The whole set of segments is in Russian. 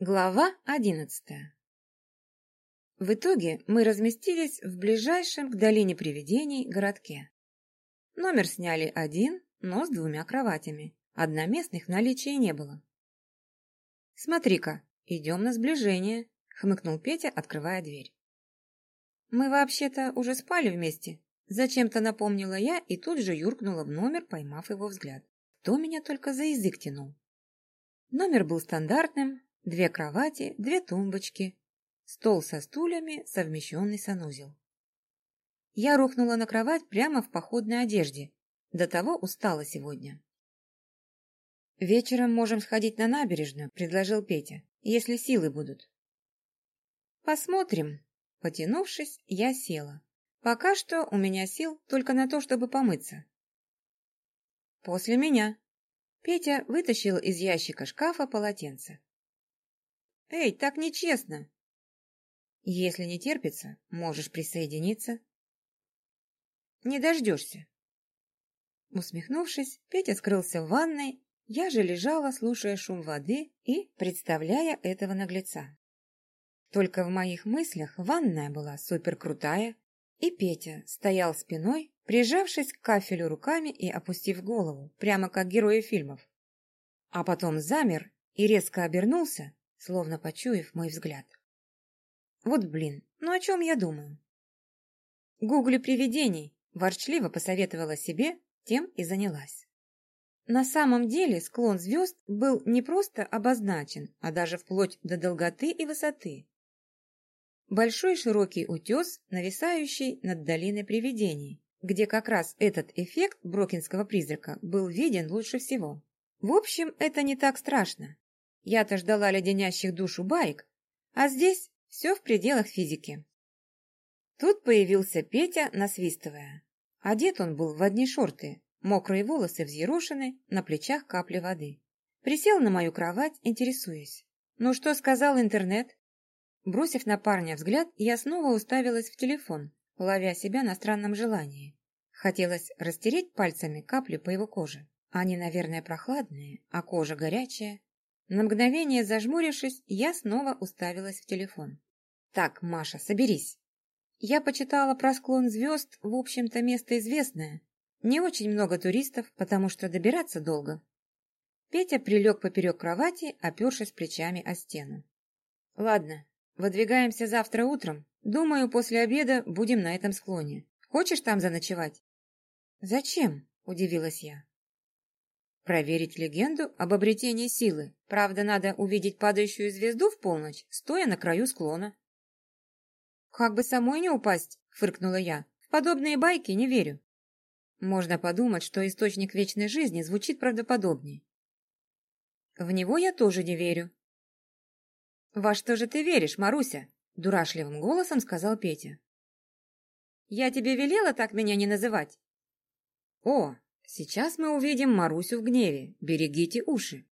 Глава одиннадцатая В итоге мы разместились в ближайшем к долине привидений городке. Номер сняли один, но с двумя кроватями. Одноместных в наличии не было. «Смотри-ка, идем на сближение», — хмыкнул Петя, открывая дверь. «Мы вообще-то уже спали вместе», — зачем-то напомнила я и тут же юркнула в номер, поймав его взгляд. Кто меня только за язык тянул? Номер был стандартным, две кровати, две тумбочки, стол со стульями, совмещенный санузел. Я рухнула на кровать прямо в походной одежде, до того устала сегодня. «Вечером можем сходить на набережную», — предложил Петя, — «если силы будут». «Посмотрим». Потянувшись, я села. Пока что у меня сил только на то, чтобы помыться. «После меня», Петя вытащил из ящика шкафа полотенце. «Эй, так нечестно!» «Если не терпится, можешь присоединиться». «Не дождешься». Усмехнувшись, Петя скрылся в ванной, я же лежала, слушая шум воды и представляя этого наглеца. Только в моих мыслях ванная была суперкрутая, и Петя стоял спиной прижавшись к кафелю руками и опустив голову, прямо как герои фильмов. А потом замер и резко обернулся, словно почуяв мой взгляд. Вот блин, ну о чем я думаю? Гугли привидений, ворчливо посоветовала себе, тем и занялась. На самом деле склон звезд был не просто обозначен, а даже вплоть до долготы и высоты. Большой широкий утес, нависающий над долиной привидений, где как раз этот эффект брокинского призрака был виден лучше всего. В общем, это не так страшно. Я-то ждала леденящих душу байк, а здесь все в пределах физики. Тут появился Петя, насвистывая. Одет он был в одни шорты, мокрые волосы взъерошены, на плечах капли воды. Присел на мою кровать, интересуясь. «Ну что сказал интернет?» Бросив на парня взгляд, я снова уставилась в телефон, ловя себя на странном желании. Хотелось растереть пальцами капли по его коже. Они, наверное, прохладные, а кожа горячая. На мгновение зажмурившись, я снова уставилась в телефон. «Так, Маша, соберись. Я почитала про склон звезд, в общем-то, место известное. Не очень много туристов, потому что добираться долго». Петя прилег поперек кровати, опершись плечами о стену. «Ладно, выдвигаемся завтра утром. Думаю, после обеда будем на этом склоне. Хочешь там заночевать? Зачем? Удивилась я. Проверить легенду об обретении силы. Правда, надо увидеть падающую звезду в полночь, стоя на краю склона. Как бы самой не упасть, фыркнула я. В подобные байки не верю. Можно подумать, что источник вечной жизни звучит правдоподобнее. В него я тоже не верю. Во что же ты веришь, Маруся? Дурашливым голосом сказал Петя. «Я тебе велела так меня не называть?» «О, сейчас мы увидим Марусю в гневе. Берегите уши».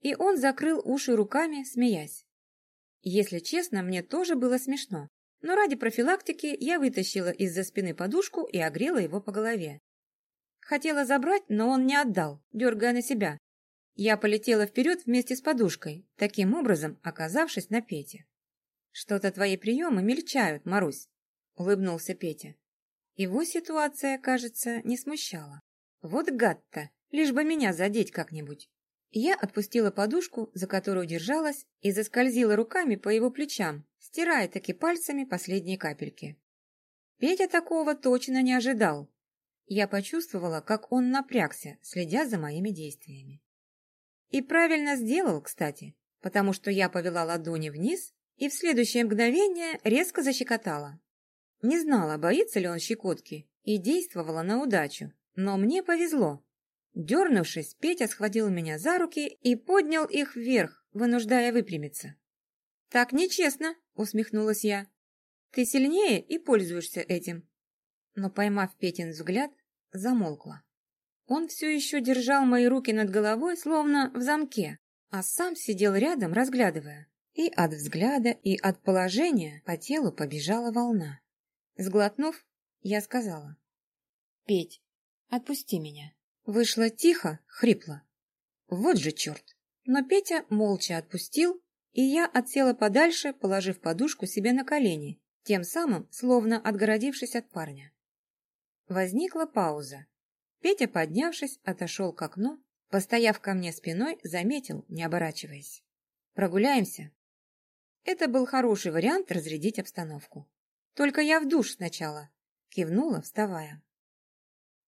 И он закрыл уши руками, смеясь. Если честно, мне тоже было смешно, но ради профилактики я вытащила из-за спины подушку и огрела его по голове. Хотела забрать, но он не отдал, дергая на себя. Я полетела вперед вместе с подушкой, таким образом оказавшись на Пете. «Что-то твои приемы мельчают, Марусь», — улыбнулся Петя. Его ситуация, кажется, не смущала. «Вот гад-то, лишь бы меня задеть как-нибудь». Я отпустила подушку, за которую держалась, и заскользила руками по его плечам, стирая таки пальцами последние капельки. Петя такого точно не ожидал. Я почувствовала, как он напрягся, следя за моими действиями. И правильно сделал, кстати, потому что я повела ладони вниз и в следующее мгновение резко защекотала. Не знала, боится ли он щекотки, и действовала на удачу, но мне повезло. Дернувшись, Петя схватил меня за руки и поднял их вверх, вынуждая выпрямиться. «Так нечестно», — усмехнулась я. «Ты сильнее и пользуешься этим». Но, поймав Петин взгляд, замолкла. Он все еще держал мои руки над головой, словно в замке, а сам сидел рядом, разглядывая. И от взгляда, и от положения по телу побежала волна. Сглотнув, я сказала. «Петь, отпусти меня». Вышло тихо, хрипло. Вот же черт. Но Петя молча отпустил, и я отсела подальше, положив подушку себе на колени, тем самым словно отгородившись от парня. Возникла пауза. Петя, поднявшись, отошел к окну, постояв ко мне спиной, заметил, не оборачиваясь. «Прогуляемся?» Это был хороший вариант разрядить обстановку. «Только я в душ сначала», — кивнула, вставая.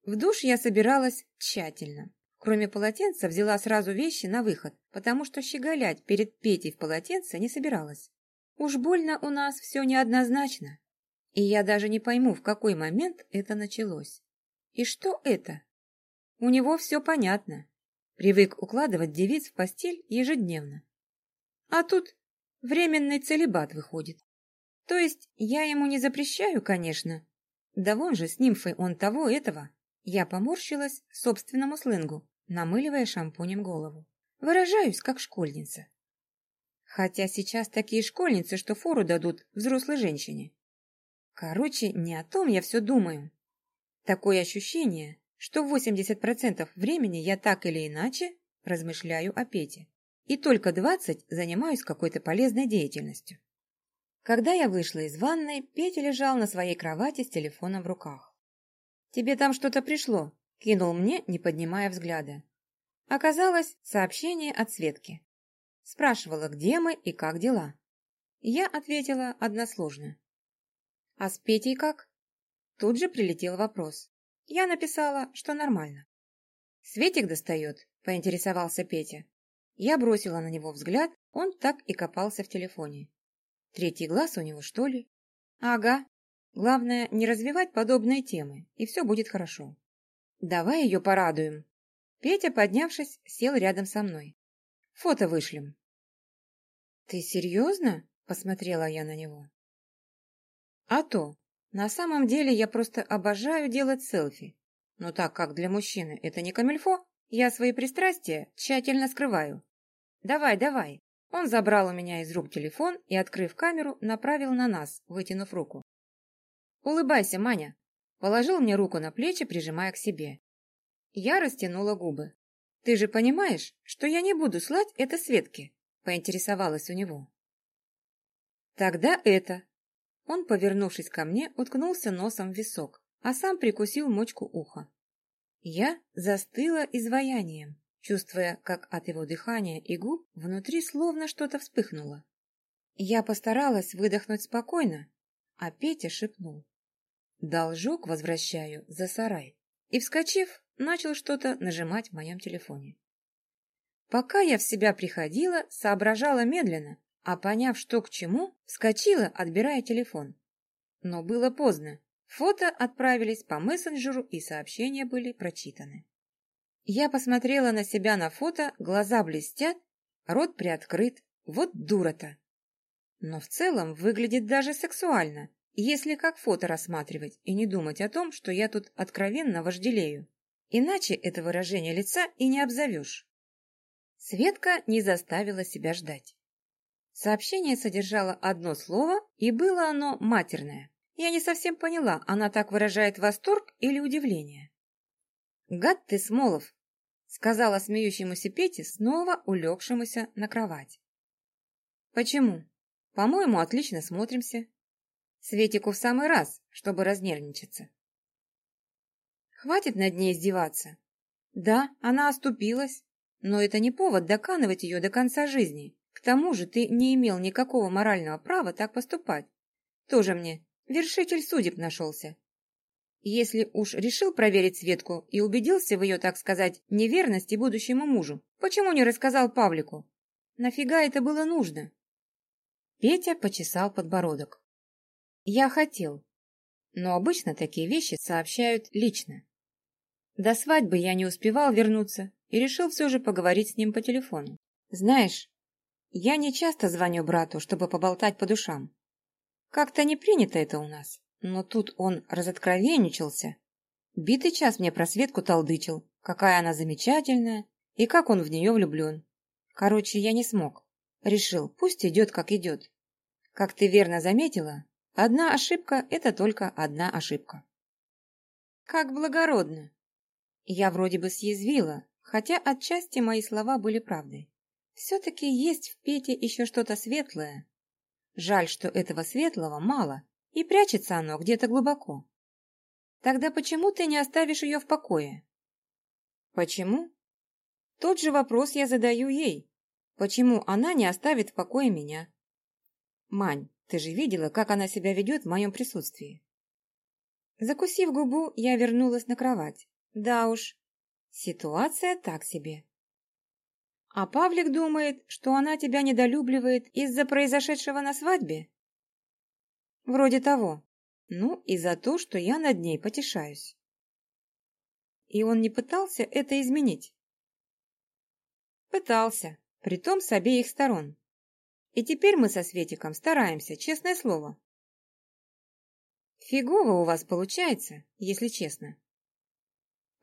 В душ я собиралась тщательно. Кроме полотенца, взяла сразу вещи на выход, потому что щеголять перед Петей в полотенце не собиралась. Уж больно у нас все неоднозначно. И я даже не пойму, в какой момент это началось. И что это? У него все понятно. Привык укладывать девиц в постель ежедневно. А тут временный целебат выходит. То есть я ему не запрещаю, конечно. Да вон же с нимфой он того-этого. Я поморщилась собственному сленгу, намыливая шампунем голову. Выражаюсь, как школьница. Хотя сейчас такие школьницы, что фору дадут взрослой женщине. Короче, не о том я все думаю. Такое ощущение, что 80% времени я так или иначе размышляю о Пете. И только 20 занимаюсь какой-то полезной деятельностью. Когда я вышла из ванной, Петя лежал на своей кровати с телефоном в руках. «Тебе там что-то пришло», — кинул мне, не поднимая взгляда. Оказалось, сообщение от Светки. Спрашивала, где мы и как дела. Я ответила односложно. «А с Петей как?» Тут же прилетел вопрос. Я написала, что нормально. «Светик достает?» — поинтересовался Петя. Я бросила на него взгляд, он так и копался в телефоне. Третий глаз у него, что ли? Ага, Главное, не развивать подобные темы, и все будет хорошо. Давай ее порадуем. Петя, поднявшись, сел рядом со мной. Фото вышлем. Ты серьезно? Посмотрела я на него. А то. На самом деле я просто обожаю делать селфи. Но так как для мужчины это не камильфо, я свои пристрастия тщательно скрываю. Давай, давай. Он забрал у меня из рук телефон и, открыв камеру, направил на нас, вытянув руку. «Улыбайся, Маня!» Положил мне руку на плечи, прижимая к себе. Я растянула губы. «Ты же понимаешь, что я не буду слать это Светке?» Поинтересовалась у него. «Тогда это...» Он, повернувшись ко мне, уткнулся носом в висок, а сам прикусил мочку уха. Я застыла изваянием, чувствуя, как от его дыхания и губ внутри словно что-то вспыхнуло. Я постаралась выдохнуть спокойно, а Петя шепнул. Должок возвращаю за сарай. И, вскочив, начал что-то нажимать в моем телефоне. Пока я в себя приходила, соображала медленно, а поняв, что к чему, вскочила, отбирая телефон. Но было поздно. Фото отправились по мессенджеру, и сообщения были прочитаны. Я посмотрела на себя на фото, глаза блестят, рот приоткрыт. Вот дура-то! Но в целом выглядит даже сексуально, если как фото рассматривать и не думать о том, что я тут откровенно вожделею. Иначе это выражение лица и не обзовешь. Светка не заставила себя ждать. Сообщение содержало одно слово, и было оно матерное. Я не совсем поняла, она так выражает восторг или удивление. «Гад ты, Смолов!» — сказала смеющемуся Пете, снова улегшемуся на кровать. «Почему? По-моему, отлично смотримся. Светику в самый раз, чтобы разнервничаться. Хватит над ней издеваться. Да, она оступилась, но это не повод доканывать ее до конца жизни. К тому же ты не имел никакого морального права так поступать. Тоже мне вершитель судеб нашелся. Если уж решил проверить Светку и убедился в ее, так сказать, неверности будущему мужу, почему не рассказал Павлику? Нафига это было нужно? Петя почесал подбородок. Я хотел, но обычно такие вещи сообщают лично. До свадьбы я не успевал вернуться и решил все же поговорить с ним по телефону. Знаешь, я не часто звоню брату, чтобы поболтать по душам. Как-то не принято это у нас, но тут он разоткровенничался. Битый час мне про Светку толдычил, какая она замечательная и как он в нее влюблен. Короче, я не смог. Решил, пусть идет, как идет. Как ты верно заметила, Одна ошибка – это только одна ошибка. Как благородно! Я вроде бы съязвила, хотя отчасти мои слова были правдой. Все-таки есть в Пете еще что-то светлое. Жаль, что этого светлого мало, и прячется оно где-то глубоко. Тогда почему ты не оставишь ее в покое? Почему? Тот же вопрос я задаю ей. Почему она не оставит в покое меня? Мань, ты же видела, как она себя ведет в моем присутствии. Закусив губу, я вернулась на кровать. Да уж, ситуация так себе. А Павлик думает, что она тебя недолюбливает из-за произошедшего на свадьбе? Вроде того. Ну, и за то, что я над ней потешаюсь. И он не пытался это изменить? Пытался, притом с обеих сторон. И теперь мы со Светиком стараемся, честное слово. Фигово у вас получается, если честно.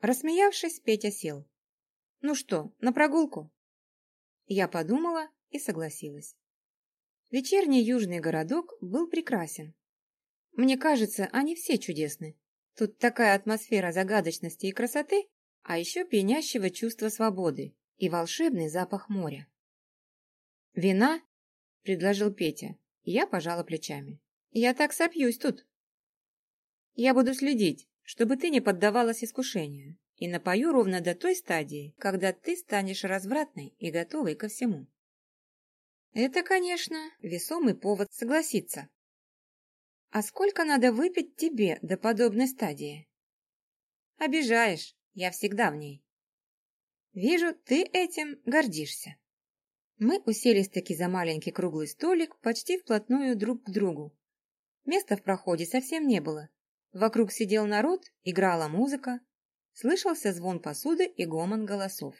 Рассмеявшись, Петя сел. Ну что, на прогулку? Я подумала и согласилась. Вечерний южный городок был прекрасен. Мне кажется, они все чудесны. Тут такая атмосфера загадочности и красоты, а еще пьянящего чувства свободы и волшебный запах моря. «Вина?» — предложил Петя. Я пожала плечами. «Я так сопьюсь тут». «Я буду следить, чтобы ты не поддавалась искушению, и напою ровно до той стадии, когда ты станешь развратной и готовой ко всему». Это, конечно, весомый повод согласиться. А сколько надо выпить тебе до подобной стадии? Обижаешь, я всегда в ней. Вижу, ты этим гордишься. Мы уселись-таки за маленький круглый столик почти вплотную друг к другу. Места в проходе совсем не было. Вокруг сидел народ, играла музыка, слышался звон посуды и гомон голосов.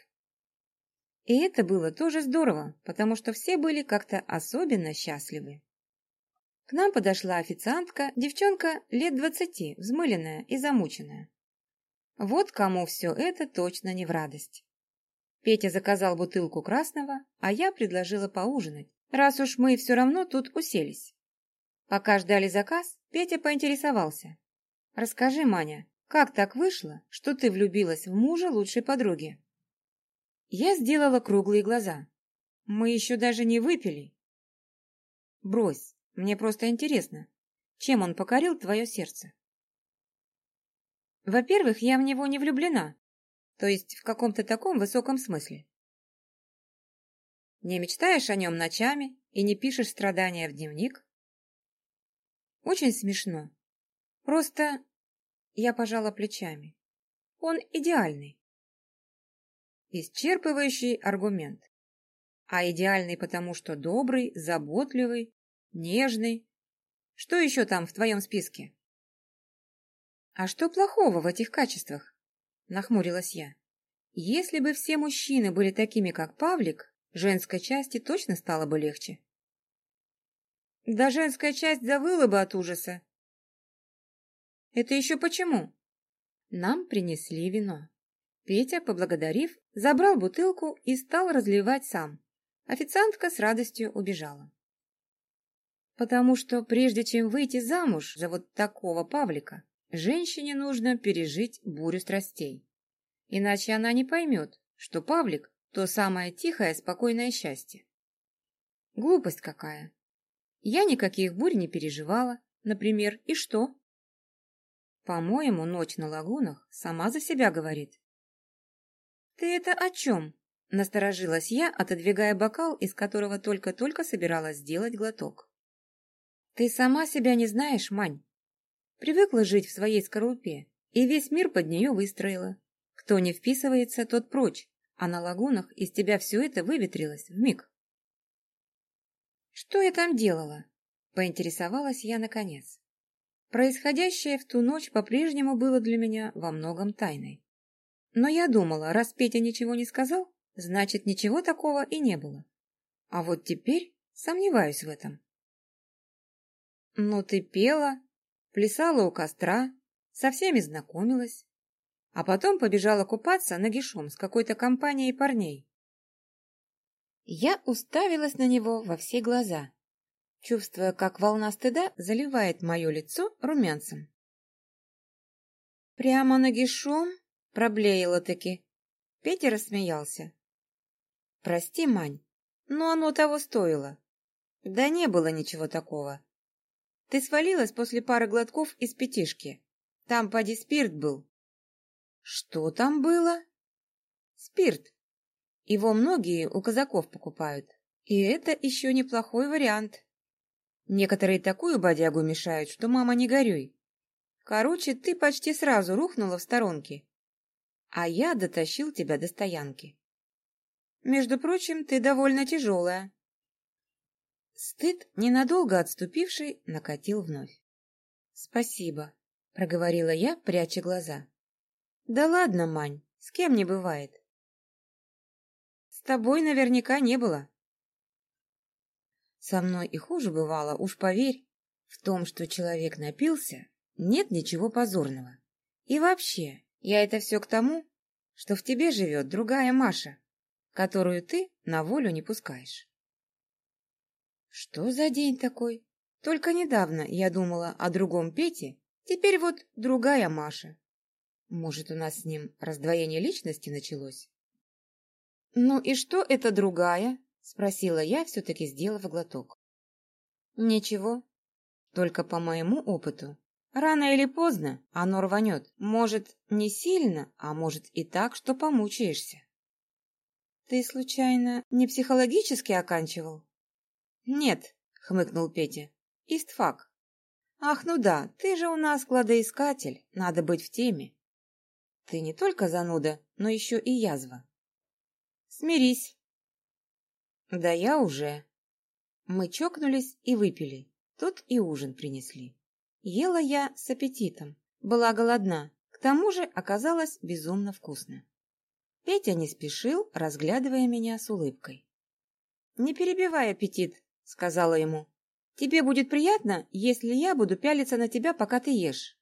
И это было тоже здорово, потому что все были как-то особенно счастливы. К нам подошла официантка, девчонка лет двадцати, взмыленная и замученная. Вот кому все это точно не в радость. Петя заказал бутылку красного, а я предложила поужинать, раз уж мы все равно тут уселись. Пока ждали заказ, Петя поинтересовался. «Расскажи, Маня, как так вышло, что ты влюбилась в мужа лучшей подруги?» Я сделала круглые глаза. «Мы еще даже не выпили». «Брось, мне просто интересно, чем он покорил твое сердце? Во-первых, я в него не влюблена, то есть в каком-то таком высоком смысле. Не мечтаешь о нем ночами и не пишешь страдания в дневник? Очень смешно. Просто я пожала плечами. Он идеальный. Исчерпывающий аргумент. А идеальный потому, что добрый, заботливый, нежный. Что еще там в твоем списке? А что плохого в этих качествах? Нахмурилась я. Если бы все мужчины были такими, как Павлик, женской части точно стало бы легче. Да женская часть завыла бы от ужаса. Это еще почему? Нам принесли вино. Петя, поблагодарив, забрал бутылку и стал разливать сам. Официантка с радостью убежала. Потому что прежде чем выйти замуж за вот такого Павлика, женщине нужно пережить бурю страстей. Иначе она не поймет, что Павлик – то самое тихое, спокойное счастье. Глупость какая. Я никаких бурь не переживала, например, и что? По-моему, ночь на лагунах сама за себя говорит. «Ты это о чем?» – насторожилась я, отодвигая бокал, из которого только-только собиралась сделать глоток. Ты сама себя не знаешь, Мань. Привыкла жить в своей скорлупе, и весь мир под нее выстроила. Кто не вписывается, тот прочь, а на лагунах из тебя все это выветрилось вмиг. Что я там делала? Поинтересовалась я наконец. Происходящее в ту ночь по-прежнему было для меня во многом тайной. Но я думала, раз Петя ничего не сказал, значит, ничего такого и не было. А вот теперь сомневаюсь в этом. Ну, ты пела, плясала у костра, со всеми знакомилась, а потом побежала купаться нагишом с какой-то компанией парней. Я уставилась на него во все глаза, чувствуя, как волна стыда заливает мое лицо румянцем. «Прямо нагишом?» — проблеяла-таки. Петя рассмеялся. «Прости, Мань, но оно того стоило. Да не было ничего такого. Ты свалилась после пары глотков из пятишки. Там поди спирт был. Что там было? Спирт. Его многие у казаков покупают. И это еще неплохой вариант. Некоторые такую бодягу мешают, что мама не горюй. Короче, ты почти сразу рухнула в сторонке. А я дотащил тебя до стоянки. Между прочим, ты довольно тяжелая. Стыд, ненадолго отступивший, накатил вновь. «Спасибо», — проговорила я, пряча глаза. «Да ладно, Мань, с кем не бывает?» «С тобой наверняка не было». «Со мной и хуже бывало, уж поверь. В том, что человек напился, нет ничего позорного. И вообще, я это все к тому, что в тебе живет другая Маша, которую ты на волю не пускаешь». Что за день такой? Только недавно я думала о другом Пете, теперь вот другая Маша. Может, у нас с ним раздвоение личности началось? «Ну и что это другая?» — спросила я, все-таки сделав глоток. «Ничего. Только по моему опыту. Рано или поздно оно рванет. Может, не сильно, а может и так, что помучаешься». «Ты, случайно, не психологически оканчивал?» «Нет», — хмыкнул Петя, — «истфак». «Ах, ну да, ты же у нас кладоискатель, надо быть в теме». «Ты не только зануда, но еще и язва». «Смирись». «Да я уже». Мы чокнулись и выпили, тут и ужин принесли. Ела я с аппетитом, была голодна, к тому же оказалось безумно вкусно. Петя не спешил, разглядывая меня с улыбкой. «Не перебивай аппетит, сказала ему. «Тебе будет приятно, если я буду пялиться на тебя, пока ты ешь».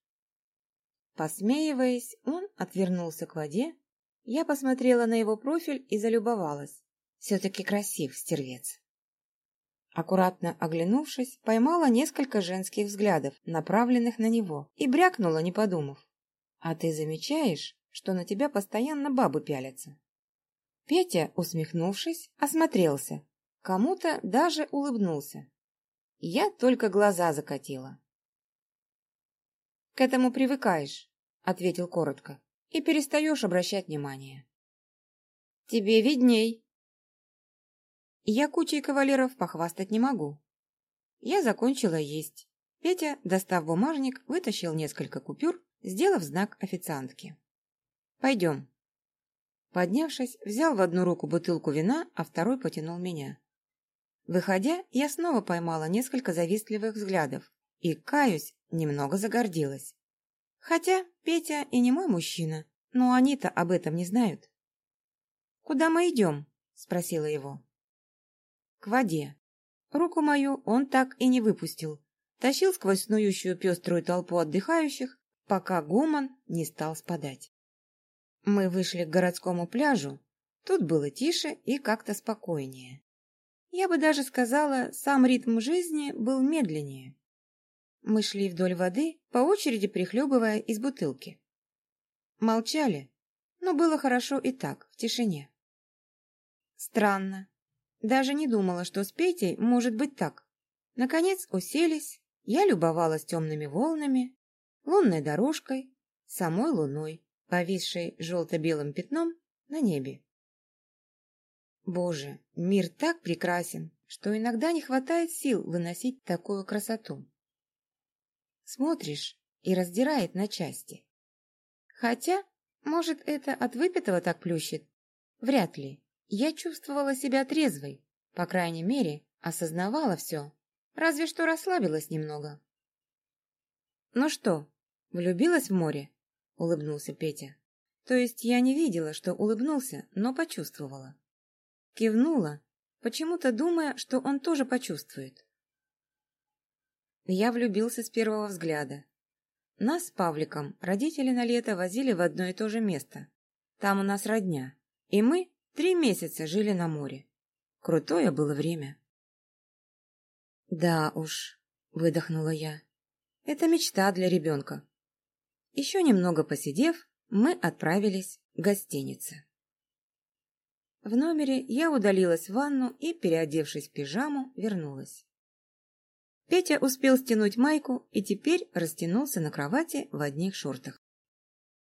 Посмеиваясь, он отвернулся к воде. Я посмотрела на его профиль и залюбовалась. Все-таки красив, стервец. Аккуратно оглянувшись, поймала несколько женских взглядов, направленных на него, и брякнула, не подумав. «А ты замечаешь, что на тебя постоянно бабы пялятся?» Петя, усмехнувшись, осмотрелся, Кому-то даже улыбнулся. Я только глаза закатила. «К этому привыкаешь», — ответил коротко, — «и перестаешь обращать внимание». «Тебе видней». Я кучей кавалеров похвастать не могу. Я закончила есть. Петя, достав бумажник, вытащил несколько купюр, сделав знак официантке. «Пойдем». Поднявшись, взял в одну руку бутылку вина, а второй потянул меня. Выходя, я снова поймала несколько завистливых взглядов и, каюсь, немного загордилась. Хотя Петя и не мой мужчина, но они-то об этом не знают. «Куда мы идем?» – спросила его. «К воде». Руку мою он так и не выпустил. Тащил сквозь снующую пеструю толпу отдыхающих, пока гомон не стал спадать. Мы вышли к городскому пляжу. Тут было тише и как-то спокойнее. Я бы даже сказала, сам ритм жизни был медленнее. Мы шли вдоль воды, по очереди прихлебывая из бутылки. Молчали, но было хорошо и так, в тишине. Странно. Даже не думала, что с Петей может быть так. Наконец уселись, я любовалась темными волнами, лунной дорожкой, самой луной, повисшей желто-белым пятном на небе. Боже, мир так прекрасен, что иногда не хватает сил выносить такую красоту. Смотришь и раздирает на части. Хотя, может, это от выпитого так плющит? Вряд ли. Я чувствовала себя трезвой, по крайней мере, осознавала все, разве что расслабилась немного. «Ну что, влюбилась в море?» — улыбнулся Петя. То есть я не видела, что улыбнулся, но почувствовала. Кивнула, почему-то думая, что он тоже почувствует. Я влюбился с первого взгляда. Нас с Павликом родители на лето возили в одно и то же место. Там у нас родня. И мы три месяца жили на море. Крутое было время. «Да уж», — выдохнула я, — «это мечта для ребенка». Еще немного посидев, мы отправились в гостиницу. В номере я удалилась в ванну и, переодевшись в пижаму, вернулась. Петя успел стянуть майку и теперь растянулся на кровати в одних шортах.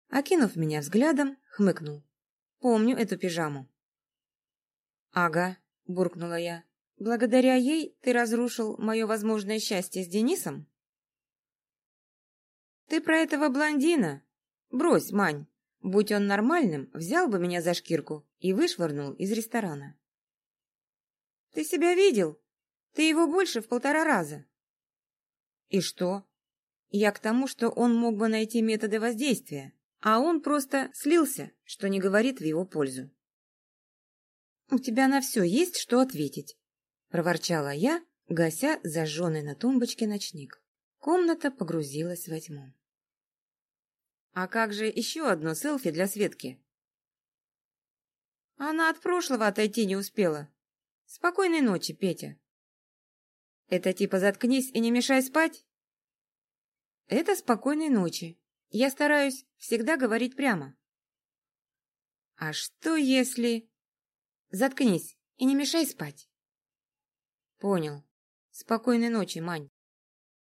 Окинув меня взглядом, хмыкнул. «Помню эту пижаму». «Ага», — буркнула я. «Благодаря ей ты разрушил мое возможное счастье с Денисом?» «Ты про этого блондина? Брось, Мань. Будь он нормальным, взял бы меня за шкирку и вышвырнул из ресторана». «Ты себя видел? Ты его больше в полтора раза». «И что?» «Я к тому, что он мог бы найти методы воздействия, а он просто слился, что не говорит в его пользу». «У тебя на все есть что ответить», — проворчала я, гася зажженный на тумбочке ночник. Комната погрузилась во тьму. «А как же еще одно селфи для Светки?» «Она от прошлого отойти не успела. Спокойной ночи, Петя». «Это типа заткнись и не мешай спать?» «Это спокойной ночи. Я стараюсь всегда говорить прямо». «А что если...» «Заткнись и не мешай спать». «Понял. Спокойной ночи, Мань».